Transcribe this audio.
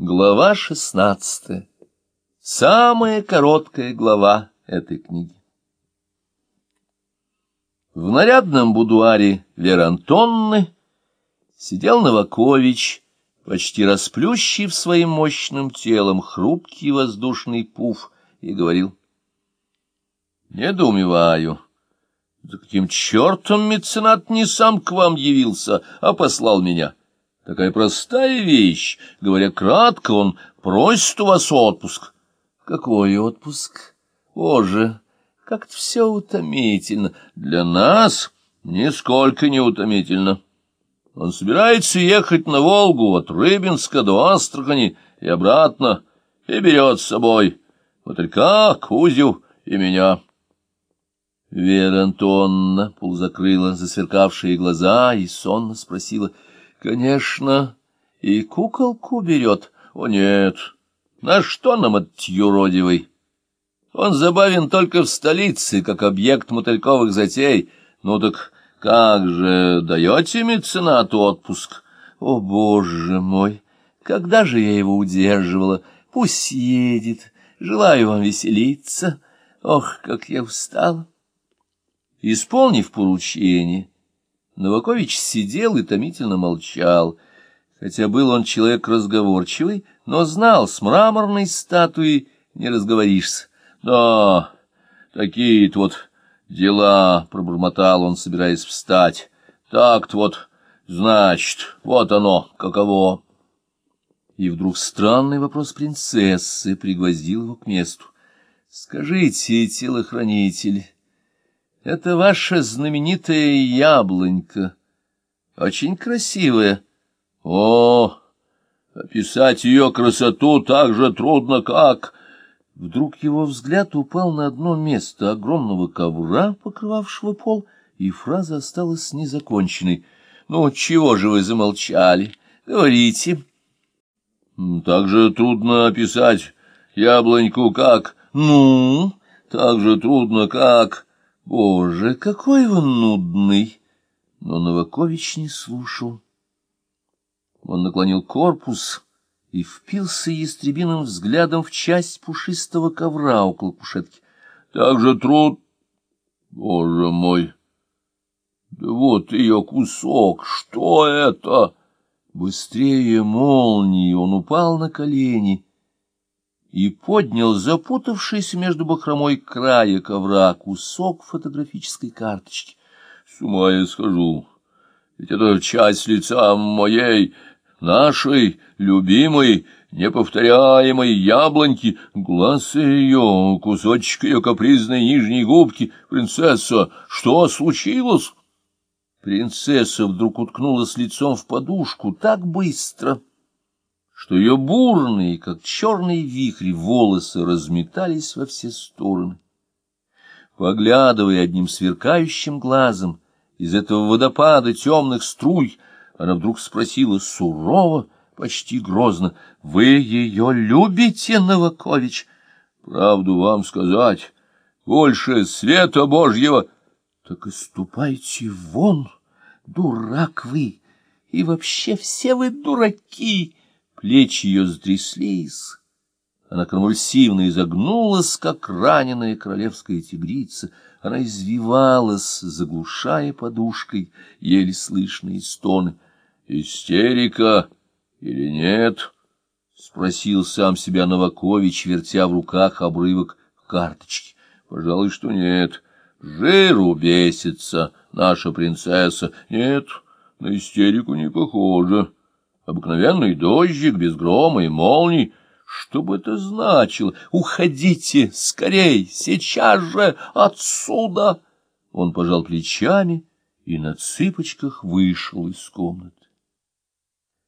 Глава шестнадцатая. Самая короткая глава этой книги. В нарядном будуаре Веры Антонны сидел Новакович, почти расплющив своим мощным телом хрупкий воздушный пуф, и говорил. «Недоумеваю, за каким чертом меценат не сам к вам явился, а послал меня?» Такая простая вещь. Говоря кратко, он просит у вас отпуск. Какой отпуск? Боже, как-то все утомительно. Для нас нисколько не утомительно. Он собирается ехать на Волгу от Рыбинска до Астрахани и обратно, и берет с собой мотылька, Кузю и меня. Вера Антонна полузакрыла засверкавшие глаза и сонно спросила — Конечно, и куколку берет. О, нет, на что нам этот юродивый? Он забавен только в столице, как объект мотыльковых затей. Ну так как же даете меценату отпуск? О, боже мой, когда же я его удерживала? Пусть едет, желаю вам веселиться. Ох, как я устала! Исполнив поручение, Новакович сидел и томительно молчал. Хотя был он человек разговорчивый, но знал, с мраморной статуей не разговоришься. — Да, такие-то вот дела, — пробормотал он, собираясь встать. — Так-то вот, значит, вот оно, каково. И вдруг странный вопрос принцессы пригвоздил его к месту. — Скажите, телохранитель... Это ваша знаменитая яблонька. Очень красивая. О, описать ее красоту так же трудно, как... Вдруг его взгляд упал на одно место огромного ковра, покрывавшего пол, и фраза осталась незаконченной. «Ну, чего же вы замолчали? Говорите». «Так же трудно описать яблоньку, как...» «Ну, так же трудно, как...» Боже, какой он нудный! Но Новакович не слушал. Он наклонил корпус и впился ястребиным взглядом в часть пушистого ковра около кушетки. Так же труд... Боже мой! Да вот ее кусок! Что это? Быстрее молнии он упал на колени и поднял запутавшийся между бахромой края ковра кусок фотографической карточки. С ума я схожу, ведь это часть лица моей, нашей, любимой, неповторяемой яблоньки, глаз ее, кусочек ее капризной нижней губки. Принцесса, что случилось? Принцесса вдруг уткнулась лицом в подушку так быстро, что ее бурные, как черные вихри, волосы разметались во все стороны. Поглядывая одним сверкающим глазом из этого водопада темных струй, она вдруг спросила сурово, почти грозно, — Вы ее любите, Новакович? Правду вам сказать, больше света Божьего. Так и ступайте вон, дурак вы, и вообще все вы дураки! Плечи ее стряслись, она конвульсивно изогнулась, как раненая королевская тигрица. Она извивалась, заглушая подушкой еле слышные стоны. «Истерика или нет?» — спросил сам себя Новакович, вертя в руках обрывок карточки. «Пожалуй, что нет. Жиру бесится наша принцесса. Нет, на истерику не похоже» обыкновенный дождик без грома и молний. Что бы это значило? Уходите скорей, сейчас же отсюда! Он пожал плечами и на цыпочках вышел из комнаты.